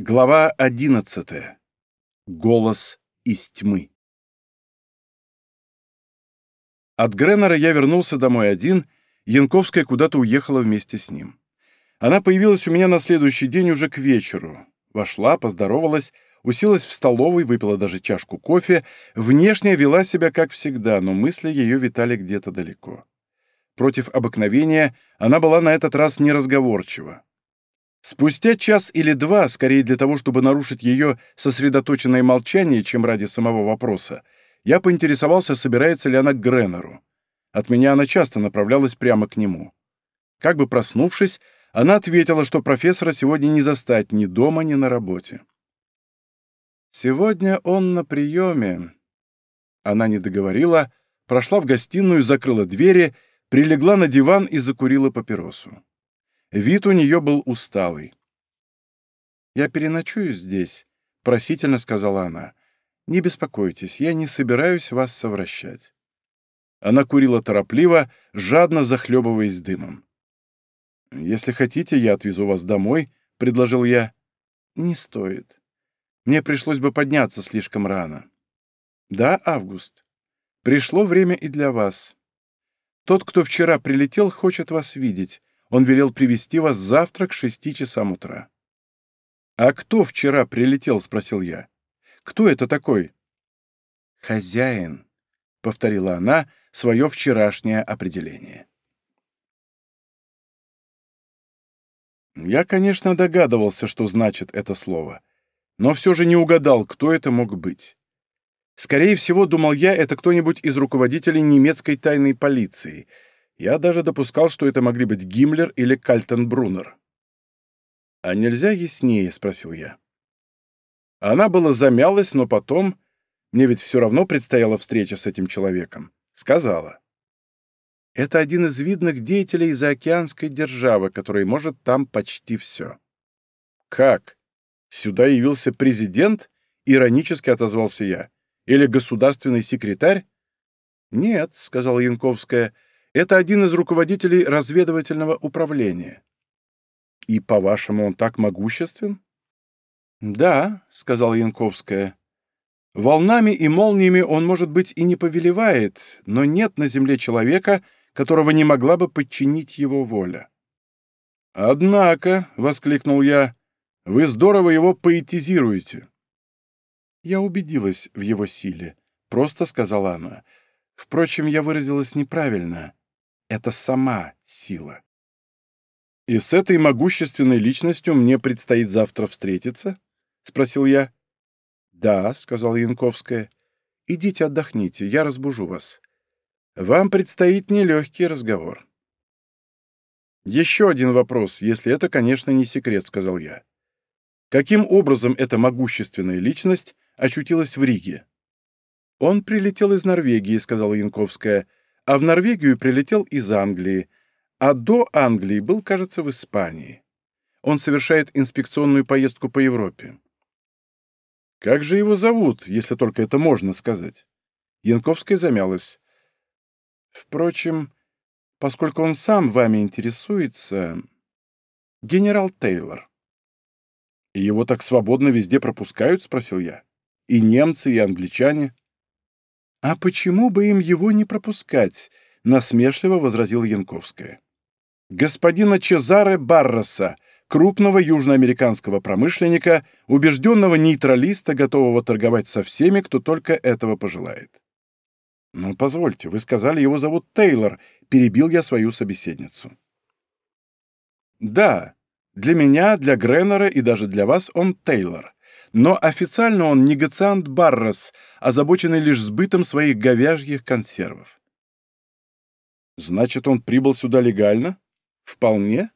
Глава 11. Голос из тьмы. От Греннера я вернулся домой один, Янковская куда-то уехала вместе с ним. Она появилась у меня на следующий день уже к вечеру. Вошла, поздоровалась, уселась в столовой, выпила даже чашку кофе, внешне вела себя как всегда, но мысли ее витали где-то далеко. Против обыкновения она была на этот раз неразговорчива. Спустя час или два, скорее для того, чтобы нарушить ее сосредоточенное молчание, чем ради самого вопроса, я поинтересовался, собирается ли она к Греннеру. От меня она часто направлялась прямо к нему. Как бы проснувшись, она ответила, что профессора сегодня не застать ни дома, ни на работе. «Сегодня он на приеме». Она не договорила, прошла в гостиную, закрыла двери, прилегла на диван и закурила папиросу. Вид у нее был усталый. «Я переночую здесь», — просительно сказала она. «Не беспокойтесь, я не собираюсь вас совращать». Она курила торопливо, жадно захлебываясь дымом. «Если хотите, я отвезу вас домой», — предложил я. «Не стоит. Мне пришлось бы подняться слишком рано». «Да, Август. Пришло время и для вас. Тот, кто вчера прилетел, хочет вас видеть. Он велел привести вас завтра к шести часам утра. «А кто вчера прилетел?» — спросил я. «Кто это такой?» «Хозяин», — повторила она свое вчерашнее определение. Я, конечно, догадывался, что значит это слово, но все же не угадал, кто это мог быть. Скорее всего, думал я, это кто-нибудь из руководителей немецкой тайной полиции — я даже допускал, что это могли быть Гиммлер или Кальтенбруннер. «А нельзя яснее?» — спросил я. Она была замялась, но потом, мне ведь все равно предстояла встреча с этим человеком, сказала. «Это один из видных деятелей заокеанской державы, который может там почти все». «Как? Сюда явился президент?» — иронически отозвался я. «Или государственный секретарь?» «Нет», — сказала Янковская, — это один из руководителей разведывательного управления. И, по-вашему, он так могуществен? Да, сказал Янковская. Волнами и молниями он, может быть, и не повелевает, но нет на земле человека, которого не могла бы подчинить его воля. «Однако», — воскликнул я, — «вы здорово его поэтизируете». «Я убедилась в его силе», — просто сказала она. «Впрочем, я выразилась неправильно. Это сама сила. «И с этой могущественной личностью мне предстоит завтра встретиться?» — спросил я. «Да», — сказала Янковская. «Идите отдохните, я разбужу вас. Вам предстоит нелегкий разговор». «Еще один вопрос, если это, конечно, не секрет», — сказал я. «Каким образом эта могущественная личность очутилась в Риге?» «Он прилетел из Норвегии», — сказала Янковская, а в Норвегию прилетел из Англии, а до Англии был, кажется, в Испании. Он совершает инспекционную поездку по Европе. Как же его зовут, если только это можно сказать? Янковская замялась. Впрочем, поскольку он сам вами интересуется... Генерал Тейлор. Его так свободно везде пропускают?» — спросил я. «И немцы, и англичане?» «А почему бы им его не пропускать?» — насмешливо возразил Янковская. «Господина Чезаре Барроса, крупного южноамериканского промышленника, убежденного нейтралиста, готового торговать со всеми, кто только этого пожелает». «Но позвольте, вы сказали, его зовут Тейлор», — перебил я свою собеседницу. «Да, для меня, для Греннера и даже для вас он Тейлор но официально он негациант Баррос, озабоченный лишь сбытом своих говяжьих консервов. Значит, он прибыл сюда легально? Вполне.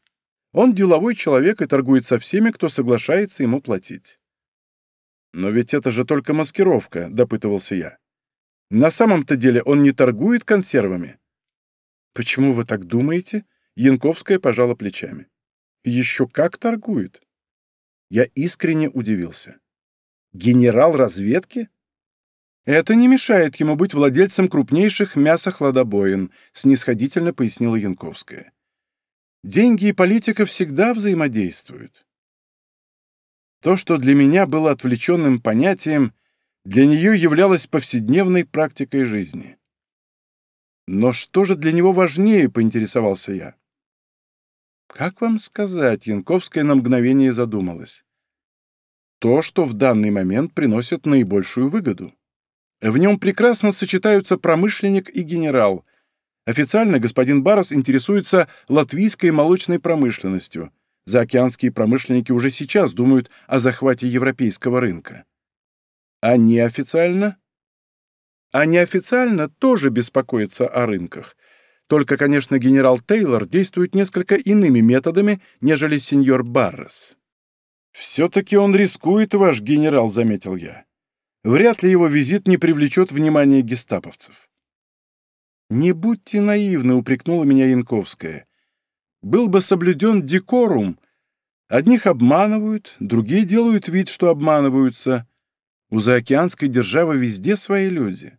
Он деловой человек и торгует со всеми, кто соглашается ему платить. Но ведь это же только маскировка, допытывался я. На самом-то деле он не торгует консервами. Почему вы так думаете? Янковская пожала плечами. Еще как торгует. Я искренне удивился. Генерал разведки? Это не мешает ему быть владельцем крупнейших мясохладобоин, снисходительно пояснила Янковская. Деньги и политика всегда взаимодействуют. То, что для меня было отвлеченным понятием, для нее являлось повседневной практикой жизни. «Но что же для него важнее?» — поинтересовался я. «Как вам сказать?» — Янковская на мгновение задумалась то, что в данный момент приносит наибольшую выгоду. В нем прекрасно сочетаются промышленник и генерал. Официально господин Барос интересуется латвийской молочной промышленностью. Заокеанские промышленники уже сейчас думают о захвате европейского рынка. А неофициально? А неофициально тоже беспокоится о рынках. Только, конечно, генерал Тейлор действует несколько иными методами, нежели сеньор Баррес. «Все-таки он рискует, ваш генерал», — заметил я. «Вряд ли его визит не привлечет внимание гестаповцев». «Не будьте наивны», — упрекнула меня Янковская. «Был бы соблюден декорум. Одних обманывают, другие делают вид, что обманываются. У заокеанской державы везде свои люди.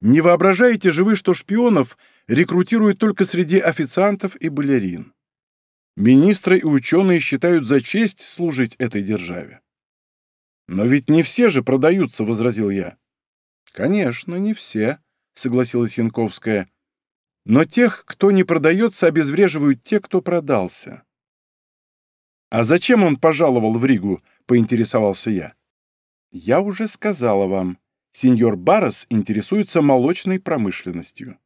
Не воображаете же вы, что шпионов рекрутируют только среди официантов и балерин. Министры и ученые считают за честь служить этой державе. «Но ведь не все же продаются», — возразил я. «Конечно, не все», — согласилась Янковская. «Но тех, кто не продается, обезвреживают те, кто продался». «А зачем он пожаловал в Ригу?» — поинтересовался я. «Я уже сказала вам. Сеньор Барос интересуется молочной промышленностью».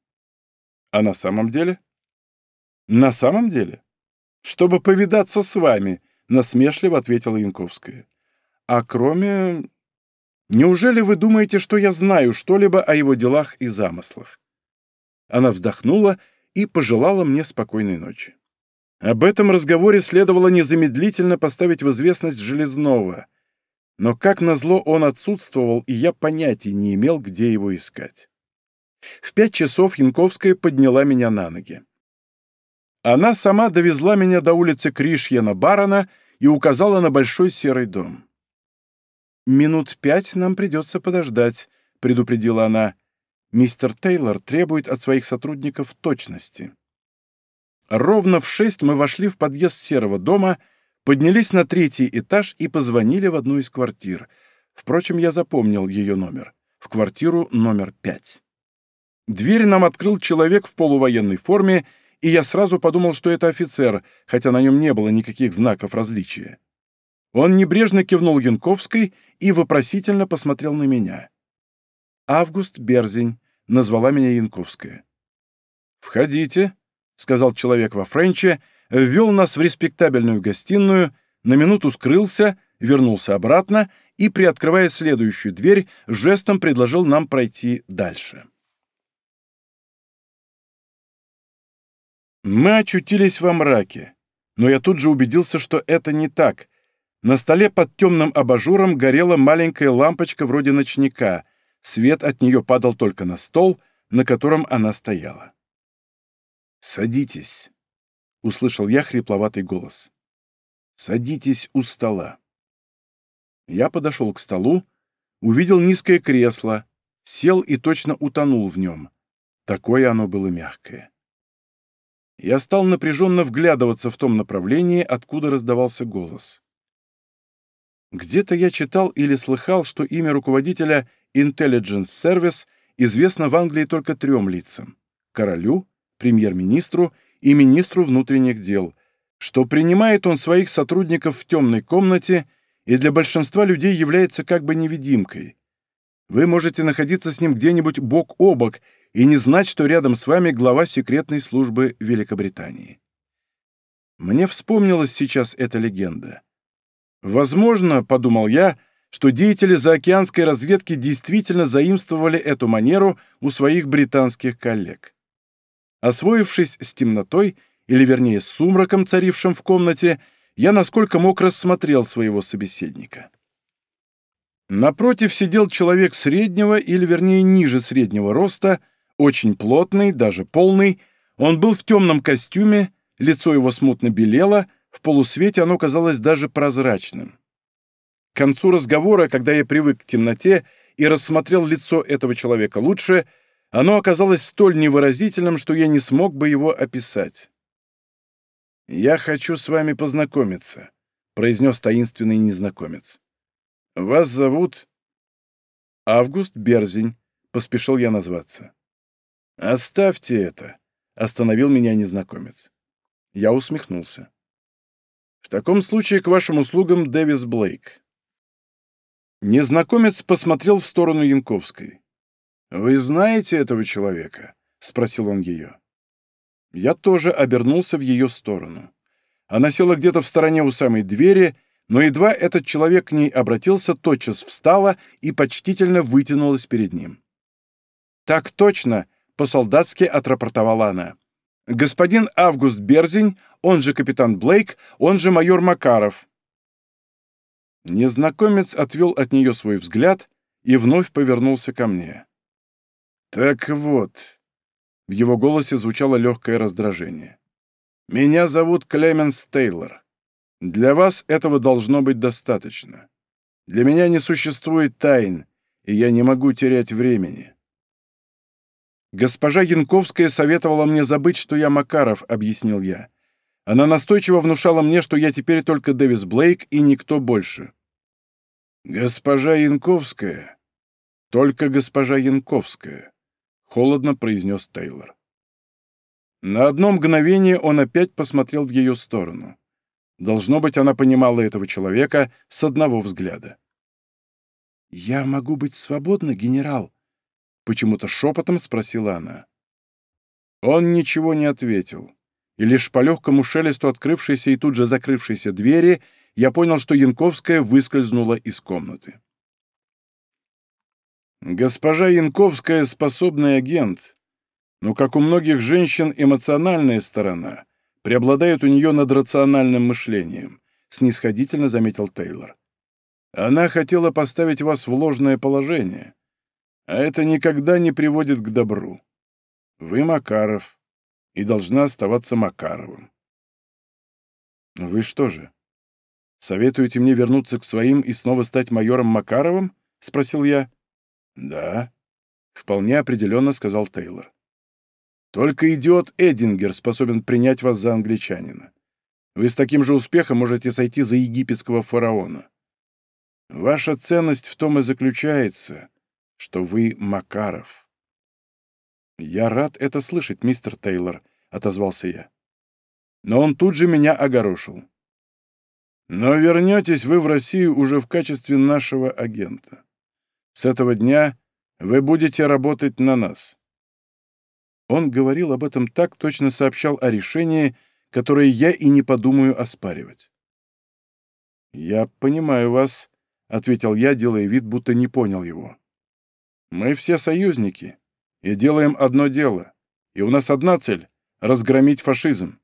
«А на самом деле?» «На самом деле?» «Чтобы повидаться с вами», — насмешливо ответила Янковская. «А кроме... Неужели вы думаете, что я знаю что-либо о его делах и замыслах?» Она вздохнула и пожелала мне спокойной ночи. Об этом разговоре следовало незамедлительно поставить в известность Железного, но, как назло, он отсутствовал, и я понятия не имел, где его искать. В пять часов Янковская подняла меня на ноги. Она сама довезла меня до улицы Кришьяна Барона и указала на большой серый дом. «Минут пять нам придется подождать», — предупредила она. «Мистер Тейлор требует от своих сотрудников точности». Ровно в шесть мы вошли в подъезд серого дома, поднялись на третий этаж и позвонили в одну из квартир. Впрочем, я запомнил ее номер. В квартиру номер пять. Дверь нам открыл человек в полувоенной форме — и я сразу подумал, что это офицер, хотя на нем не было никаких знаков различия. Он небрежно кивнул Янковской и вопросительно посмотрел на меня. «Август Берзень», — назвала меня Янковская. «Входите», — сказал человек во френче, ввел нас в респектабельную гостиную, на минуту скрылся, вернулся обратно и, приоткрывая следующую дверь, жестом предложил нам пройти дальше. Мы очутились во мраке, но я тут же убедился, что это не так. На столе под темным абажуром горела маленькая лампочка вроде ночника. Свет от нее падал только на стол, на котором она стояла. «Садитесь», — услышал я хрипловатый голос. «Садитесь у стола». Я подошел к столу, увидел низкое кресло, сел и точно утонул в нем. Такое оно было мягкое. Я стал напряженно вглядываться в том направлении, откуда раздавался голос. Где-то я читал или слыхал, что имя руководителя Intelligence Service известно в Англии только трем лицам – королю, премьер-министру и министру внутренних дел, что принимает он своих сотрудников в темной комнате и для большинства людей является как бы невидимкой. Вы можете находиться с ним где-нибудь бок о бок – и не знать, что рядом с вами глава секретной службы Великобритании. Мне вспомнилась сейчас эта легенда. Возможно, подумал я, что деятели заокеанской разведки действительно заимствовали эту манеру у своих британских коллег. Освоившись с темнотой, или вернее с сумраком, царившим в комнате, я насколько мог рассмотрел своего собеседника. Напротив сидел человек среднего или вернее ниже среднего роста очень плотный, даже полный. Он был в темном костюме, лицо его смутно белело, в полусвете оно казалось даже прозрачным. К концу разговора, когда я привык к темноте и рассмотрел лицо этого человека лучше, оно оказалось столь невыразительным, что я не смог бы его описать. «Я хочу с вами познакомиться», — произнес таинственный незнакомец. «Вас зовут...» «Август Берзень», — поспешил я назваться. «Оставьте это!» — остановил меня незнакомец. Я усмехнулся. «В таком случае к вашим услугам Дэвис Блейк». Незнакомец посмотрел в сторону Янковской. «Вы знаете этого человека?» — спросил он ее. Я тоже обернулся в ее сторону. Она села где-то в стороне у самой двери, но едва этот человек к ней обратился, тотчас встала и почтительно вытянулась перед ним. «Так точно!» по-солдатски отрапортовала она. «Господин Август Берзень, он же капитан Блейк, он же майор Макаров». Незнакомец отвел от нее свой взгляд и вновь повернулся ко мне. «Так вот...» — в его голосе звучало легкое раздражение. «Меня зовут Клеменс Тейлор. Для вас этого должно быть достаточно. Для меня не существует тайн, и я не могу терять времени. «Госпожа Янковская советовала мне забыть, что я Макаров», — объяснил я. «Она настойчиво внушала мне, что я теперь только Дэвис Блейк и никто больше». «Госпожа Янковская?» «Только госпожа Янковская», — холодно произнес Тейлор. На одно мгновение он опять посмотрел в ее сторону. Должно быть, она понимала этого человека с одного взгляда. «Я могу быть свободна, генерал?» — почему-то шепотом спросила она. Он ничего не ответил, и лишь по легкому шелесту открывшейся и тут же закрывшейся двери я понял, что Янковская выскользнула из комнаты. Госпожа Янковская — способный агент, но, как у многих женщин, эмоциональная сторона преобладает у нее над рациональным мышлением, снисходительно заметил Тейлор. Она хотела поставить вас в ложное положение. А это никогда не приводит к добру. Вы Макаров и должна оставаться Макаровым. Вы что же, советуете мне вернуться к своим и снова стать майором Макаровым? Спросил я. Да, вполне определенно сказал Тейлор. Только идиот Эдингер способен принять вас за англичанина. Вы с таким же успехом можете сойти за египетского фараона. Ваша ценность в том и заключается, что вы Макаров». «Я рад это слышать, мистер Тейлор», — отозвался я. Но он тут же меня огорошил. «Но вернетесь вы в Россию уже в качестве нашего агента. С этого дня вы будете работать на нас». Он говорил об этом так, точно сообщал о решении, которое я и не подумаю оспаривать. «Я понимаю вас», — ответил я, делая вид, будто не понял его. Мы все союзники и делаем одно дело, и у нас одна цель — разгромить фашизм».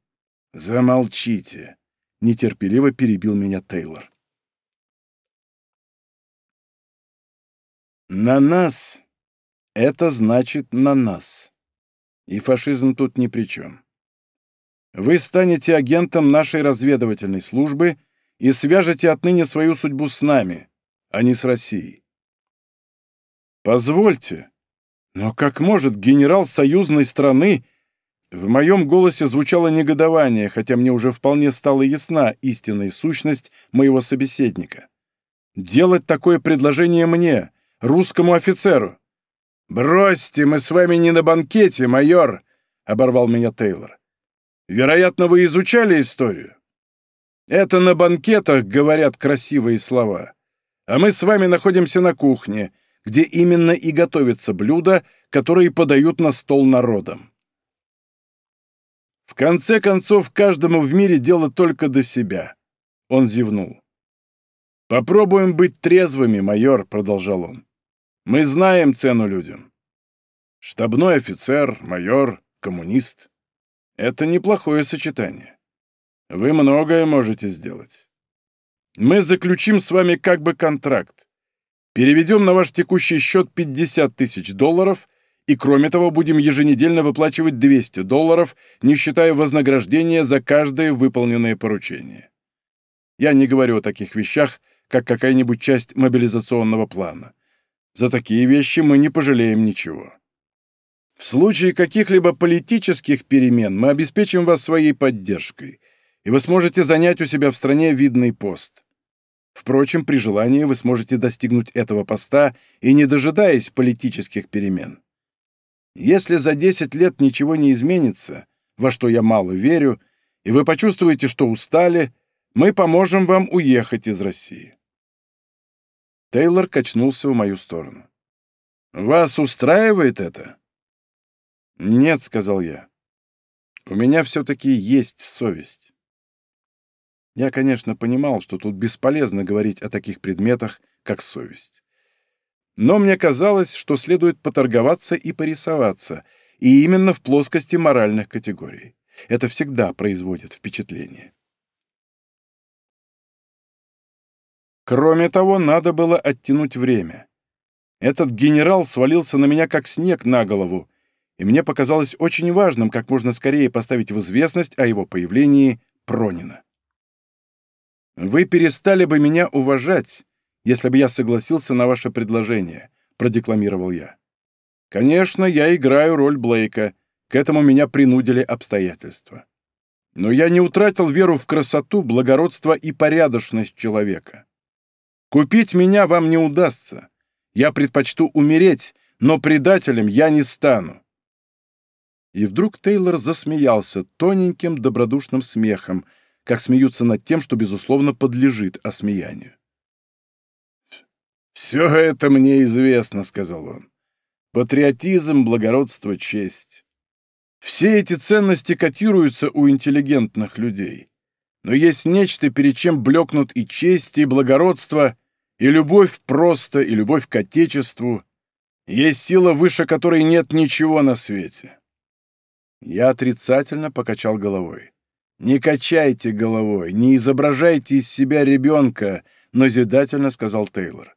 «Замолчите!» — нетерпеливо перебил меня Тейлор. «На нас!» — это значит «на нас». И фашизм тут ни при чем. Вы станете агентом нашей разведывательной службы и свяжете отныне свою судьбу с нами, а не с Россией. Позвольте, но как может генерал союзной страны... В моем голосе звучало негодование, хотя мне уже вполне стала ясна истинная сущность моего собеседника. Делать такое предложение мне, русскому офицеру. «Бросьте, мы с вами не на банкете, майор!» — оборвал меня Тейлор. «Вероятно, вы изучали историю?» «Это на банкетах говорят красивые слова. А мы с вами находимся на кухне, где именно и готовятся блюда, которые подают на стол народам. В конце концов, каждому в мире дело только до себя. Он зевнул. «Попробуем быть трезвыми, майор», — продолжал он. «Мы знаем цену людям. Штабной офицер, майор, коммунист — это неплохое сочетание. Вы многое можете сделать. Мы заключим с вами как бы контракт. Переведем на ваш текущий счет 50 тысяч долларов и, кроме того, будем еженедельно выплачивать 200 долларов, не считая вознаграждения за каждое выполненное поручение. Я не говорю о таких вещах, как какая-нибудь часть мобилизационного плана. За такие вещи мы не пожалеем ничего. В случае каких-либо политических перемен мы обеспечим вас своей поддержкой, и вы сможете занять у себя в стране видный пост. Впрочем, при желании вы сможете достигнуть этого поста и не дожидаясь политических перемен. Если за 10 лет ничего не изменится, во что я мало верю, и вы почувствуете, что устали, мы поможем вам уехать из России. Тейлор качнулся в мою сторону. «Вас устраивает это?» «Нет», — сказал я. «У меня все-таки есть совесть». Я, конечно, понимал, что тут бесполезно говорить о таких предметах, как совесть. Но мне казалось, что следует поторговаться и порисоваться, и именно в плоскости моральных категорий. Это всегда производит впечатление. Кроме того, надо было оттянуть время. Этот генерал свалился на меня как снег на голову, и мне показалось очень важным как можно скорее поставить в известность о его появлении Пронина. Вы перестали бы меня уважать, если бы я согласился на ваше предложение, продекламировал я. Конечно, я играю роль Блейка, к этому меня принудили обстоятельства. Но я не утратил веру в красоту, благородство и порядочность человека. Купить меня вам не удастся. Я предпочту умереть, но предателем я не стану. И вдруг Тейлор засмеялся тоненьким добродушным смехом, как смеются над тем, что, безусловно, подлежит осмеянию. «Все это мне известно», — сказал он. «Патриотизм, благородство, честь. Все эти ценности котируются у интеллигентных людей. Но есть нечто, перед чем блекнут и честь, и благородство, и любовь просто, и любовь к Отечеству. Есть сила, выше которой нет ничего на свете». Я отрицательно покачал головой. «Не качайте головой, не изображайте из себя ребенка», — назидательно сказал Тейлор.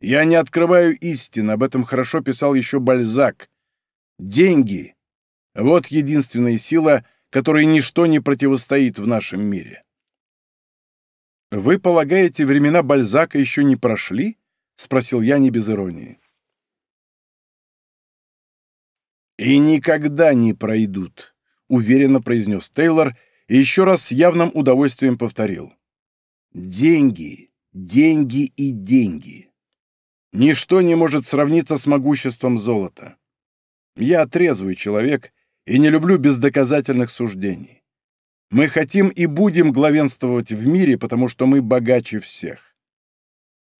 «Я не открываю истин, об этом хорошо писал еще Бальзак. Деньги — вот единственная сила, которой ничто не противостоит в нашем мире». «Вы полагаете, времена Бальзака еще не прошли?» — спросил я не без иронии. «И никогда не пройдут», — уверенно произнес Тейлор, еще раз с явным удовольствием повторил. «Деньги, деньги и деньги. Ничто не может сравниться с могуществом золота. Я трезвый человек и не люблю бездоказательных суждений. Мы хотим и будем главенствовать в мире, потому что мы богаче всех.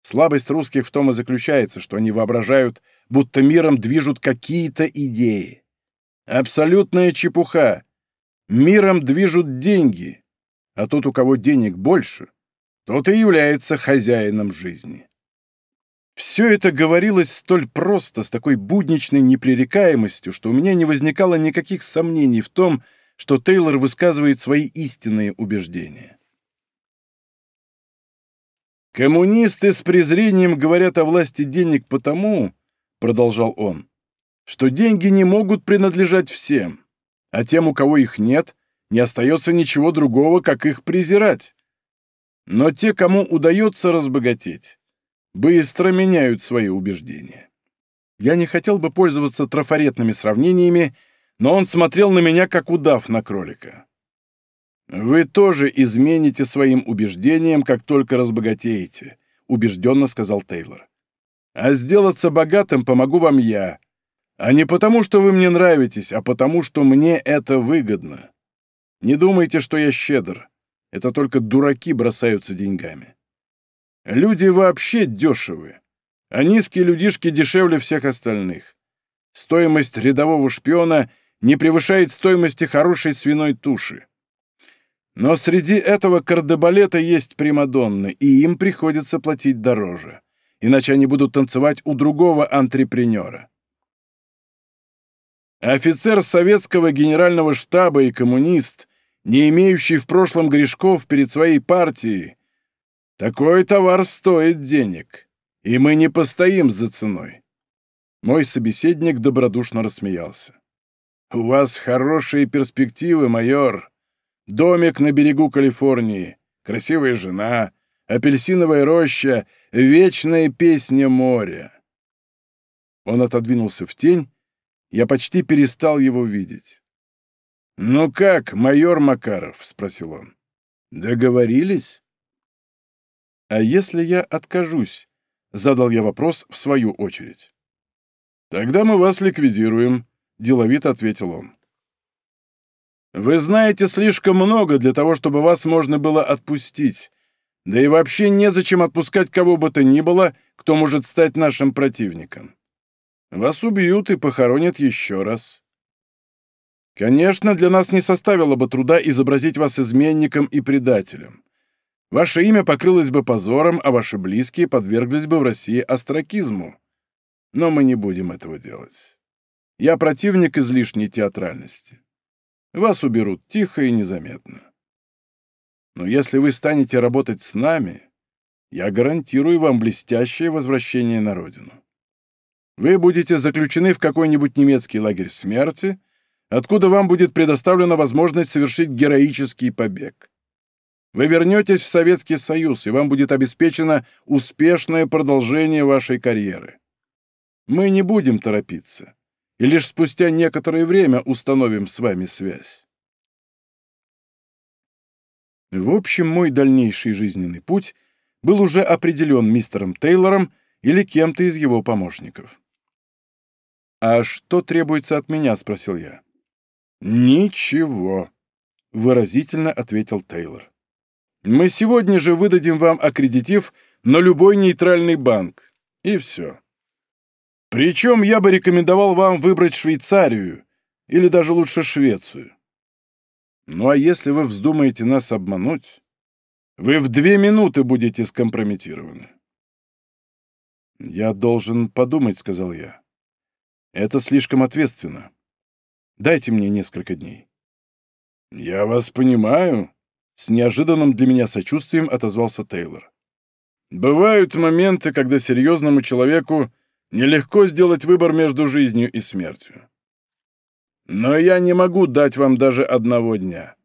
Слабость русских в том и заключается, что они воображают, будто миром движут какие-то идеи. Абсолютная чепуха, Миром движут деньги, а тот, у кого денег больше, тот и является хозяином жизни. Все это говорилось столь просто, с такой будничной непререкаемостью, что у меня не возникало никаких сомнений в том, что Тейлор высказывает свои истинные убеждения. «Коммунисты с презрением говорят о власти денег потому, — продолжал он, — что деньги не могут принадлежать всем а тем, у кого их нет, не остается ничего другого, как их презирать. Но те, кому удается разбогатеть, быстро меняют свои убеждения. Я не хотел бы пользоваться трафаретными сравнениями, но он смотрел на меня, как удав на кролика. «Вы тоже измените своим убеждениям, как только разбогатеете», — убежденно сказал Тейлор. «А сделаться богатым помогу вам я, а не потому, что вы мне нравитесь, а потому, что мне это выгодно. Не думайте, что я щедр. Это только дураки бросаются деньгами. Люди вообще дешевы, а низкие людишки дешевле всех остальных. Стоимость рядового шпиона не превышает стоимости хорошей свиной туши. Но среди этого кардебалета есть примадонны, и им приходится платить дороже, иначе они будут танцевать у другого антрепренера. Офицер советского генерального штаба и коммунист, не имеющий в прошлом грешков перед своей партией, такой товар стоит денег, и мы не постоим за ценой. Мой собеседник добродушно рассмеялся. «У вас хорошие перспективы, майор. Домик на берегу Калифорнии, красивая жена, апельсиновая роща, вечная песня моря». Он отодвинулся в тень я почти перестал его видеть. «Ну как, майор Макаров?» — спросил он. «Договорились?» «А если я откажусь?» — задал я вопрос в свою очередь. «Тогда мы вас ликвидируем», — деловито ответил он. «Вы знаете слишком много для того, чтобы вас можно было отпустить. Да и вообще незачем отпускать кого бы то ни было, кто может стать нашим противником. Вас убьют и похоронят еще раз. Конечно, для нас не составило бы труда изобразить вас изменником и предателем. Ваше имя покрылось бы позором, а ваши близкие подверглись бы в России остракизму. Но мы не будем этого делать. Я противник излишней театральности. Вас уберут тихо и незаметно. Но если вы станете работать с нами, я гарантирую вам блестящее возвращение на родину. Вы будете заключены в какой-нибудь немецкий лагерь смерти, откуда вам будет предоставлена возможность совершить героический побег. Вы вернетесь в Советский Союз, и вам будет обеспечено успешное продолжение вашей карьеры. Мы не будем торопиться, и лишь спустя некоторое время установим с вами связь. В общем, мой дальнейший жизненный путь был уже определен мистером Тейлором или кем-то из его помощников. «А что требуется от меня?» — спросил я. «Ничего», — выразительно ответил Тейлор. «Мы сегодня же выдадим вам аккредитив на любой нейтральный банк. И все. Причем я бы рекомендовал вам выбрать Швейцарию, или даже лучше Швецию. Ну а если вы вздумаете нас обмануть, вы в две минуты будете скомпрометированы». «Я должен подумать», — сказал я. Это слишком ответственно. Дайте мне несколько дней». «Я вас понимаю», — с неожиданным для меня сочувствием отозвался Тейлор. «Бывают моменты, когда серьезному человеку нелегко сделать выбор между жизнью и смертью. Но я не могу дать вам даже одного дня.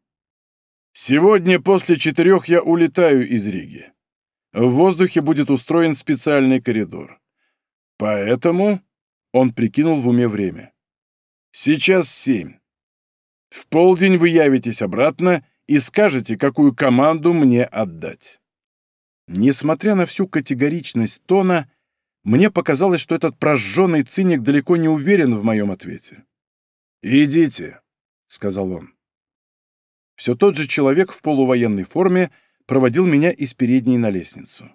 Сегодня после четырех я улетаю из Риги. В воздухе будет устроен специальный коридор. Поэтому он прикинул в уме время. «Сейчас семь. В полдень вы явитесь обратно и скажете, какую команду мне отдать». Несмотря на всю категоричность тона, мне показалось, что этот прожженный циник далеко не уверен в моем ответе. «Идите», — сказал он. Все тот же человек в полувоенной форме проводил меня из передней на лестницу.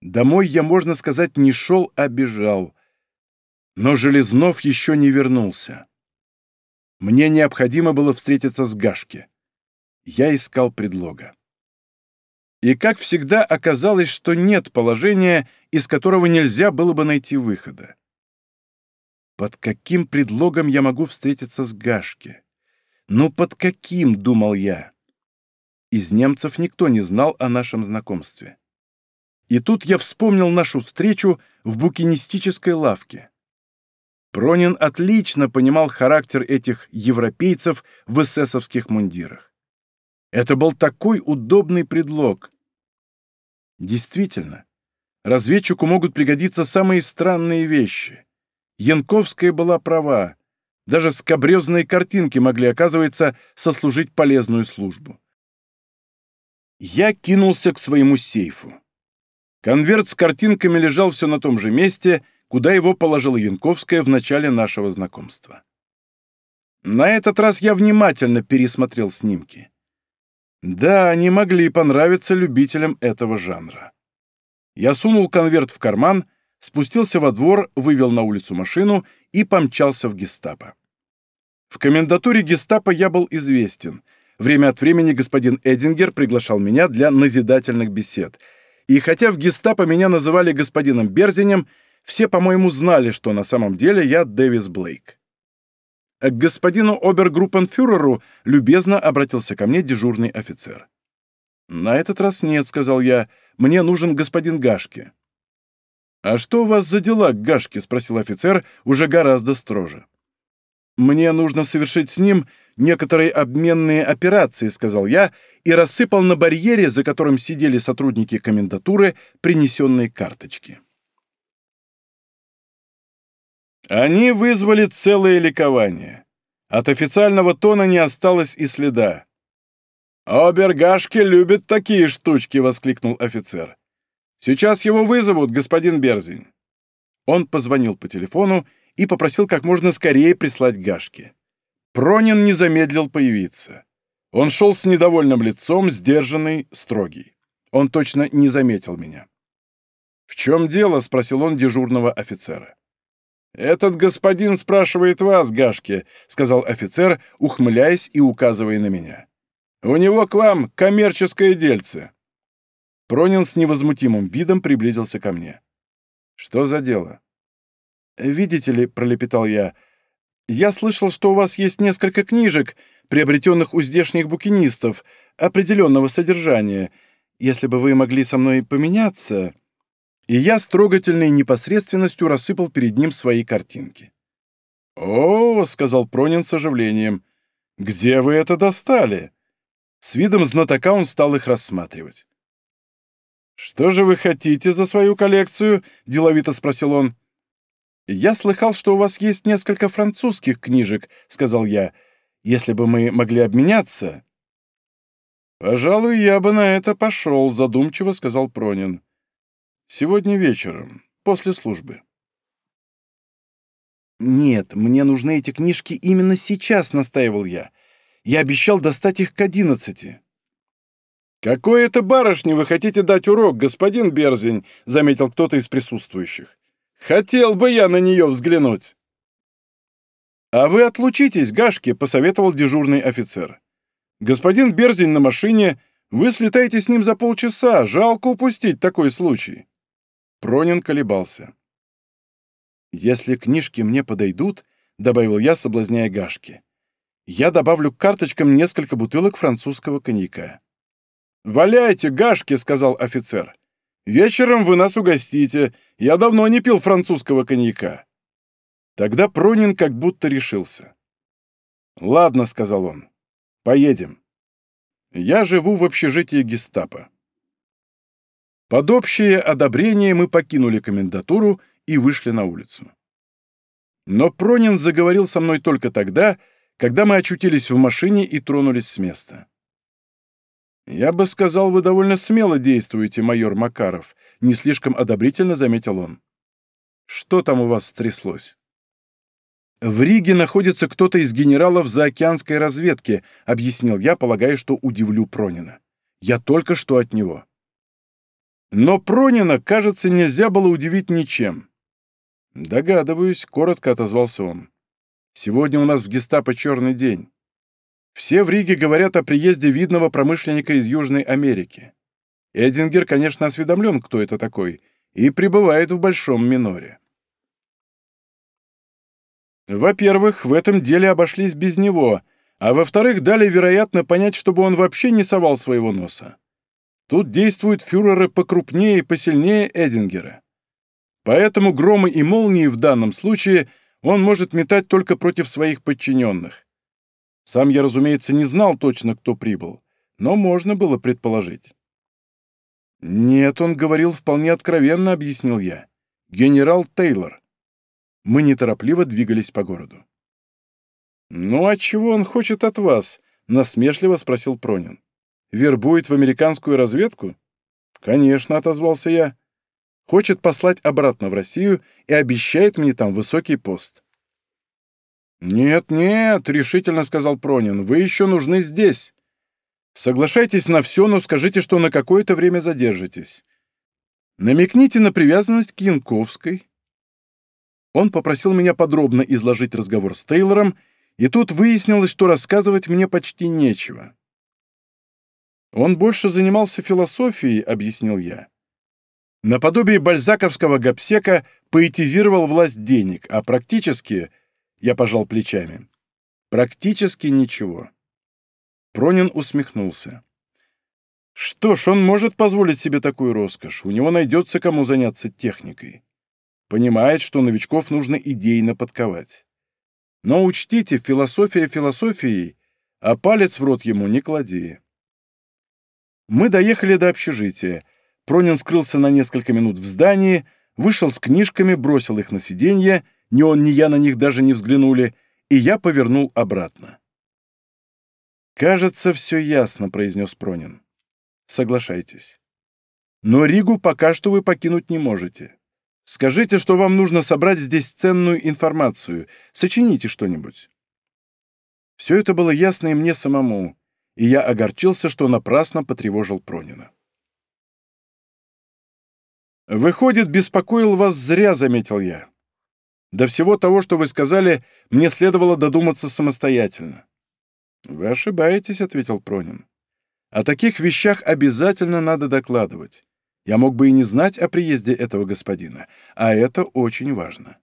Домой я, можно сказать, не шел, а бежал. Но Железнов еще не вернулся. Мне необходимо было встретиться с Гашки. Я искал предлога. И, как всегда, оказалось, что нет положения, из которого нельзя было бы найти выхода. Под каким предлогом я могу встретиться с Гашки? Ну, под каким, думал я. Из немцев никто не знал о нашем знакомстве. И тут я вспомнил нашу встречу в букинистической лавке. Пронин отлично понимал характер этих европейцев в эсэсовских мундирах. Это был такой удобный предлог. Действительно, разведчику могут пригодиться самые странные вещи. Янковская была права. Даже скобрезные картинки могли, оказывается, сослужить полезную службу. Я кинулся к своему сейфу. Конверт с картинками лежал все на том же месте — куда его положила Янковская в начале нашего знакомства. На этот раз я внимательно пересмотрел снимки. Да, они могли понравиться любителям этого жанра. Я сунул конверт в карман, спустился во двор, вывел на улицу машину и помчался в гестапо. В комендатуре гестапо я был известен. Время от времени господин Эдингер приглашал меня для назидательных бесед. И хотя в гестапо меня называли господином Берзинем, все, по-моему, знали, что на самом деле я Дэвис Блейк. К господину обергруппенфюреру любезно обратился ко мне дежурный офицер. «На этот раз нет», — сказал я, — «мне нужен господин Гашки». «А что у вас за дела к Гашке?» — спросил офицер, уже гораздо строже. «Мне нужно совершить с ним некоторые обменные операции», — сказал я и рассыпал на барьере, за которым сидели сотрудники комендатуры, принесенные карточки. Они вызвали целое ликование. От официального тона не осталось и следа. «Обергашки любят такие штучки!» — воскликнул офицер. «Сейчас его вызовут, господин Берзин». Он позвонил по телефону и попросил как можно скорее прислать Гашки. Пронин не замедлил появиться. Он шел с недовольным лицом, сдержанный, строгий. Он точно не заметил меня. «В чем дело?» — спросил он дежурного офицера. «Этот господин спрашивает вас, Гашки», — сказал офицер, ухмыляясь и указывая на меня. «У него к вам коммерческое дельце». Пронин с невозмутимым видом приблизился ко мне. «Что за дело?» «Видите ли», — пролепетал я, — «я слышал, что у вас есть несколько книжек, приобретенных у здешних букинистов, определенного содержания. Если бы вы могли со мной поменяться...» и я с трогательной непосредственностью рассыпал перед ним свои картинки. «О», — сказал Пронин с оживлением, — «где вы это достали?» С видом знатока он стал их рассматривать. «Что же вы хотите за свою коллекцию?» — деловито спросил он. «Я слыхал, что у вас есть несколько французских книжек», — сказал я. «Если бы мы могли обменяться...» «Пожалуй, я бы на это пошел», — задумчиво сказал Пронин. Сегодня вечером, после службы. «Нет, мне нужны эти книжки именно сейчас», — настаивал я. «Я обещал достать их к одиннадцати». «Какой это барышни вы хотите дать урок, господин Берзень?» — заметил кто-то из присутствующих. «Хотел бы я на нее взглянуть». «А вы отлучитесь, Гашки», — посоветовал дежурный офицер. «Господин Берзень на машине, вы слетаете с ним за полчаса, жалко упустить такой случай». Пронин колебался. «Если книжки мне подойдут, — добавил я, соблазняя Гашки, — я добавлю к карточкам несколько бутылок французского коньяка». «Валяйте, Гашки!» — сказал офицер. «Вечером вы нас угостите. Я давно не пил французского коньяка». Тогда Пронин как будто решился. «Ладно», — сказал он, — «поедем. Я живу в общежитии гестапо. Под общее одобрение мы покинули комендатуру и вышли на улицу. Но Пронин заговорил со мной только тогда, когда мы очутились в машине и тронулись с места. «Я бы сказал, вы довольно смело действуете, майор Макаров», — не слишком одобрительно заметил он. «Что там у вас стряслось?» «В Риге находится кто-то из генералов заокеанской разведки», — объяснил я, полагая, что удивлю Пронина. «Я только что от него». Но Пронина, кажется, нельзя было удивить ничем. «Догадываюсь», — коротко отозвался он. «Сегодня у нас в гестапо черный день. Все в Риге говорят о приезде видного промышленника из Южной Америки. Эдингер, конечно, осведомлен, кто это такой, и пребывает в большом миноре». Во-первых, в этом деле обошлись без него, а во-вторых, дали, вероятно, понять, чтобы он вообще не совал своего носа. Тут действуют фюреры покрупнее и посильнее Эдингера. Поэтому громы и молнии в данном случае он может метать только против своих подчиненных. Сам я, разумеется, не знал точно, кто прибыл, но можно было предположить. «Нет, он говорил вполне откровенно», — объяснил я. «Генерал Тейлор». Мы неторопливо двигались по городу. «Ну а чего он хочет от вас?» — насмешливо спросил Пронин вербует в американскую разведку? Конечно, отозвался я. Хочет послать обратно в Россию и обещает мне там высокий пост. «Нет-нет», — решительно сказал Пронин, — «вы еще нужны здесь. Соглашайтесь на все, но скажите, что на какое-то время задержитесь. Намекните на привязанность к Янковской». Он попросил меня подробно изложить разговор с Тейлором, и тут выяснилось, что рассказывать мне почти нечего. Он больше занимался философией, объяснил я. Наподобие бальзаковского гопсека поэтизировал власть денег, а практически, я пожал плечами, практически ничего. Пронин усмехнулся. Что ж, он может позволить себе такую роскошь, у него найдется кому заняться техникой. Понимает, что новичков нужно идейно подковать. Но учтите, философия философией, а палец в рот ему не клади. Мы доехали до общежития. Пронин скрылся на несколько минут в здании, вышел с книжками, бросил их на сиденье, ни он, ни я на них даже не взглянули, и я повернул обратно. «Кажется, все ясно», — произнес Пронин. «Соглашайтесь. Но Ригу пока что вы покинуть не можете. Скажите, что вам нужно собрать здесь ценную информацию, сочините что-нибудь». Все это было ясно и мне самому и я огорчился, что напрасно потревожил Пронина. «Выходит, беспокоил вас зря», — заметил я. «До всего того, что вы сказали, мне следовало додуматься самостоятельно». «Вы ошибаетесь», — ответил Пронин. «О таких вещах обязательно надо докладывать. Я мог бы и не знать о приезде этого господина, а это очень важно.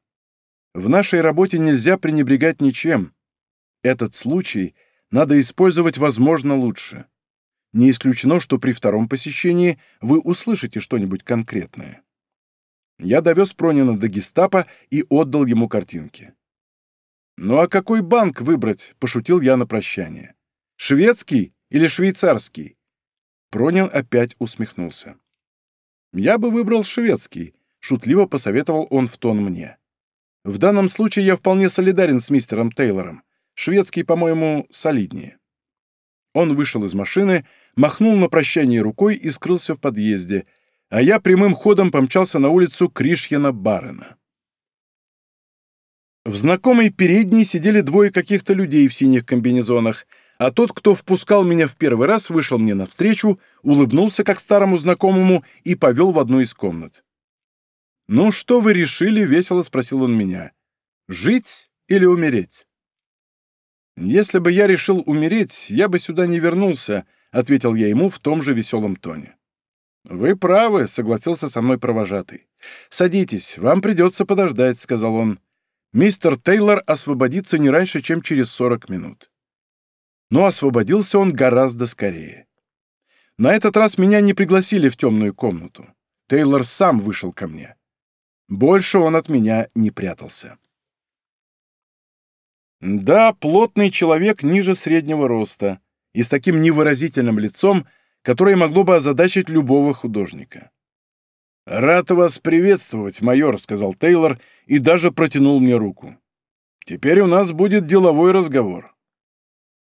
В нашей работе нельзя пренебрегать ничем. Этот случай — надо использовать возможно лучше. Не исключено, что при втором посещении вы услышите что-нибудь конкретное. Я довез Пронина до гестапо и отдал ему картинки. «Ну а какой банк выбрать?» – пошутил я на прощание. «Шведский или швейцарский?» Пронин опять усмехнулся. «Я бы выбрал шведский», — шутливо посоветовал он в тон мне. «В данном случае я вполне солидарен с мистером Тейлором. Шведский, по-моему, солиднее. Он вышел из машины, махнул на прощание рукой и скрылся в подъезде, а я прямым ходом помчался на улицу Кришьяна-Барена. В знакомой передней сидели двое каких-то людей в синих комбинезонах, а тот, кто впускал меня в первый раз, вышел мне навстречу, улыбнулся как старому знакомому и повел в одну из комнат. «Ну, что вы решили?» — весело спросил он меня. «Жить или умереть?» «Если бы я решил умереть, я бы сюда не вернулся», — ответил я ему в том же веселом тоне. «Вы правы», — согласился со мной провожатый. «Садитесь, вам придется подождать», — сказал он. «Мистер Тейлор освободится не раньше, чем через 40 минут». Но освободился он гораздо скорее. На этот раз меня не пригласили в темную комнату. Тейлор сам вышел ко мне. Больше он от меня не прятался. Да, плотный человек ниже среднего роста и с таким невыразительным лицом, которое могло бы озадачить любого художника. «Рад вас приветствовать, майор», — сказал Тейлор и даже протянул мне руку. «Теперь у нас будет деловой разговор».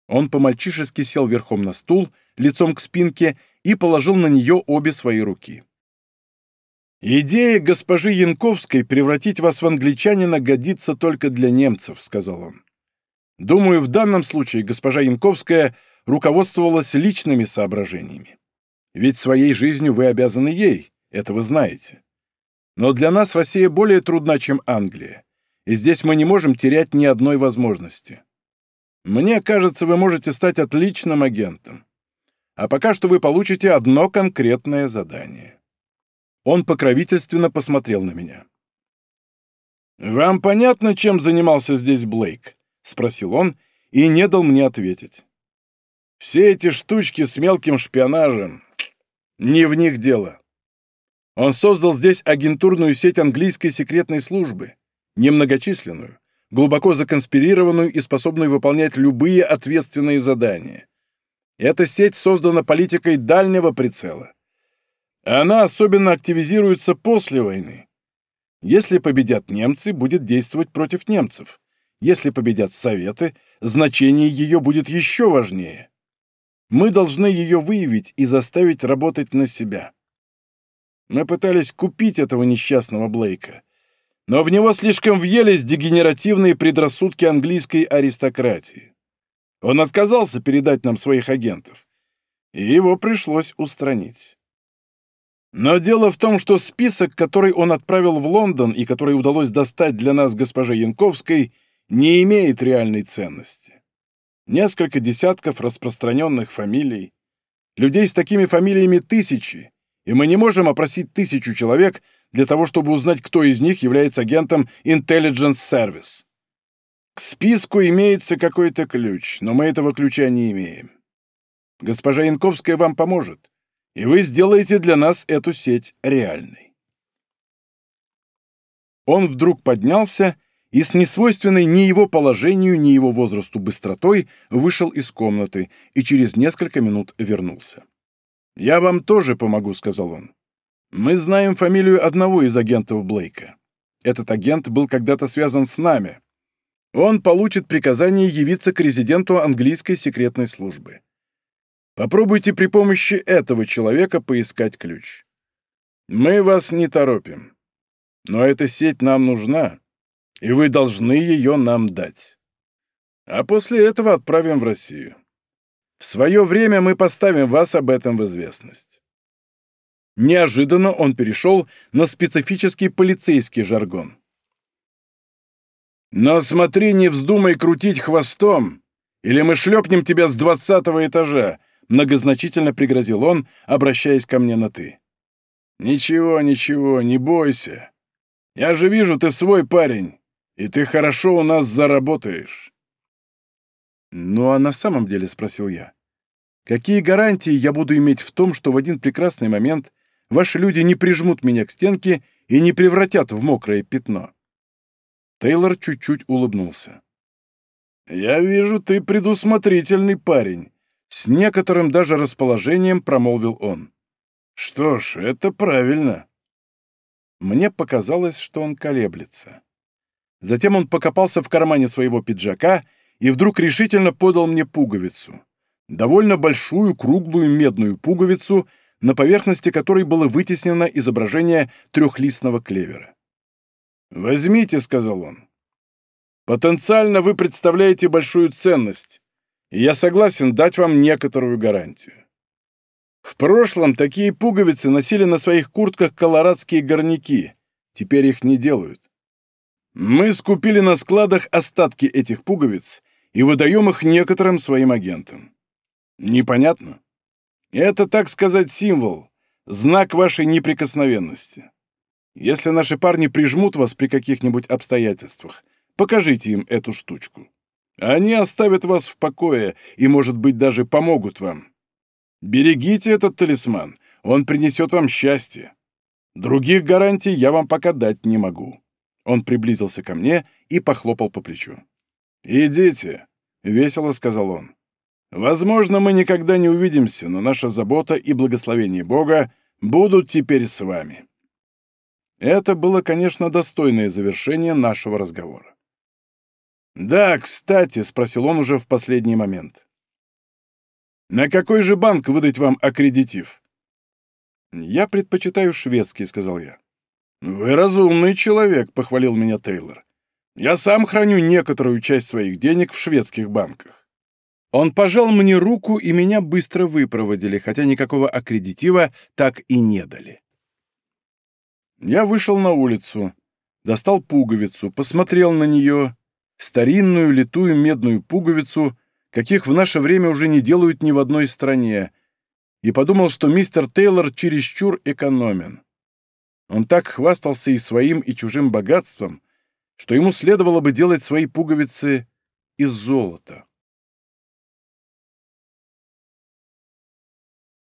Он по-мальчишески сел верхом на стул, лицом к спинке, и положил на нее обе свои руки. «Идея госпожи Янковской превратить вас в англичанина годится только для немцев», — сказал он. Думаю, в данном случае госпожа Янковская руководствовалась личными соображениями. Ведь своей жизнью вы обязаны ей, это вы знаете. Но для нас Россия более трудна, чем Англия, и здесь мы не можем терять ни одной возможности. Мне кажется, вы можете стать отличным агентом. А пока что вы получите одно конкретное задание. Он покровительственно посмотрел на меня. «Вам понятно, чем занимался здесь Блейк?» — спросил он и не дал мне ответить. «Все эти штучки с мелким шпионажем. Не в них дело. Он создал здесь агентурную сеть английской секретной службы, немногочисленную, глубоко законспирированную и способную выполнять любые ответственные задания. Эта сеть создана политикой дальнего прицела. Она особенно активизируется после войны. Если победят немцы, будет действовать против немцев. Если победят Советы, значение ее будет еще важнее. Мы должны ее выявить и заставить работать на себя. Мы пытались купить этого несчастного Блейка, но в него слишком въелись дегенеративные предрассудки английской аристократии. Он отказался передать нам своих агентов, и его пришлось устранить. Но дело в том, что список, который он отправил в Лондон и который удалось достать для нас госпоже Янковской — не имеет реальной ценности. Несколько десятков распространенных фамилий, людей с такими фамилиями тысячи, и мы не можем опросить тысячу человек для того, чтобы узнать, кто из них является агентом Intelligence Service. К списку имеется какой-то ключ, но мы этого ключа не имеем. Госпожа Янковская вам поможет, и вы сделаете для нас эту сеть реальной. Он вдруг поднялся и и с несвойственной ни его положению, ни его возрасту быстротой вышел из комнаты и через несколько минут вернулся. «Я вам тоже помогу», — сказал он. «Мы знаем фамилию одного из агентов Блейка. Этот агент был когда-то связан с нами. Он получит приказание явиться к резиденту английской секретной службы. Попробуйте при помощи этого человека поискать ключ. Мы вас не торопим. Но эта сеть нам нужна» и вы должны ее нам дать. А после этого отправим в Россию. В свое время мы поставим вас об этом в известность». Неожиданно он перешел на специфический полицейский жаргон. «Но смотри, не вздумай крутить хвостом, или мы шлепнем тебя с двадцатого этажа», многозначительно пригрозил он, обращаясь ко мне на «ты». «Ничего, ничего, не бойся. Я же вижу, ты свой парень. И ты хорошо у нас заработаешь. «Ну а на самом деле?» — спросил я. «Какие гарантии я буду иметь в том, что в один прекрасный момент ваши люди не прижмут меня к стенке и не превратят в мокрое пятно?» Тейлор чуть-чуть улыбнулся. «Я вижу, ты предусмотрительный парень», — с некоторым даже расположением промолвил он. «Что ж, это правильно». Мне показалось, что он колеблется. Затем он покопался в кармане своего пиджака и вдруг решительно подал мне пуговицу. Довольно большую круглую медную пуговицу, на поверхности которой было вытеснено изображение трехлистного клевера. «Возьмите», — сказал он. «Потенциально вы представляете большую ценность, и я согласен дать вам некоторую гарантию. В прошлом такие пуговицы носили на своих куртках колорадские горняки, теперь их не делают. Мы скупили на складах остатки этих пуговиц и выдаем их некоторым своим агентам. Непонятно? Это, так сказать, символ, знак вашей неприкосновенности. Если наши парни прижмут вас при каких-нибудь обстоятельствах, покажите им эту штучку. Они оставят вас в покое и, может быть, даже помогут вам. Берегите этот талисман, он принесет вам счастье. Других гарантий я вам пока дать не могу. Он приблизился ко мне и похлопал по плечу. «Идите», — весело сказал он. «Возможно, мы никогда не увидимся, но наша забота и благословение Бога будут теперь с вами». Это было, конечно, достойное завершение нашего разговора. «Да, кстати», — спросил он уже в последний момент. «На какой же банк выдать вам аккредитив?» «Я предпочитаю шведский», — сказал я. «Вы разумный человек», — похвалил меня Тейлор. «Я сам храню некоторую часть своих денег в шведских банках». Он пожал мне руку, и меня быстро выпроводили, хотя никакого аккредитива так и не дали. Я вышел на улицу, достал пуговицу, посмотрел на нее, старинную литую медную пуговицу, каких в наше время уже не делают ни в одной стране, и подумал, что мистер Тейлор чересчур экономен. Он так хвастался и своим, и чужим богатством, что ему следовало бы делать свои пуговицы из золота.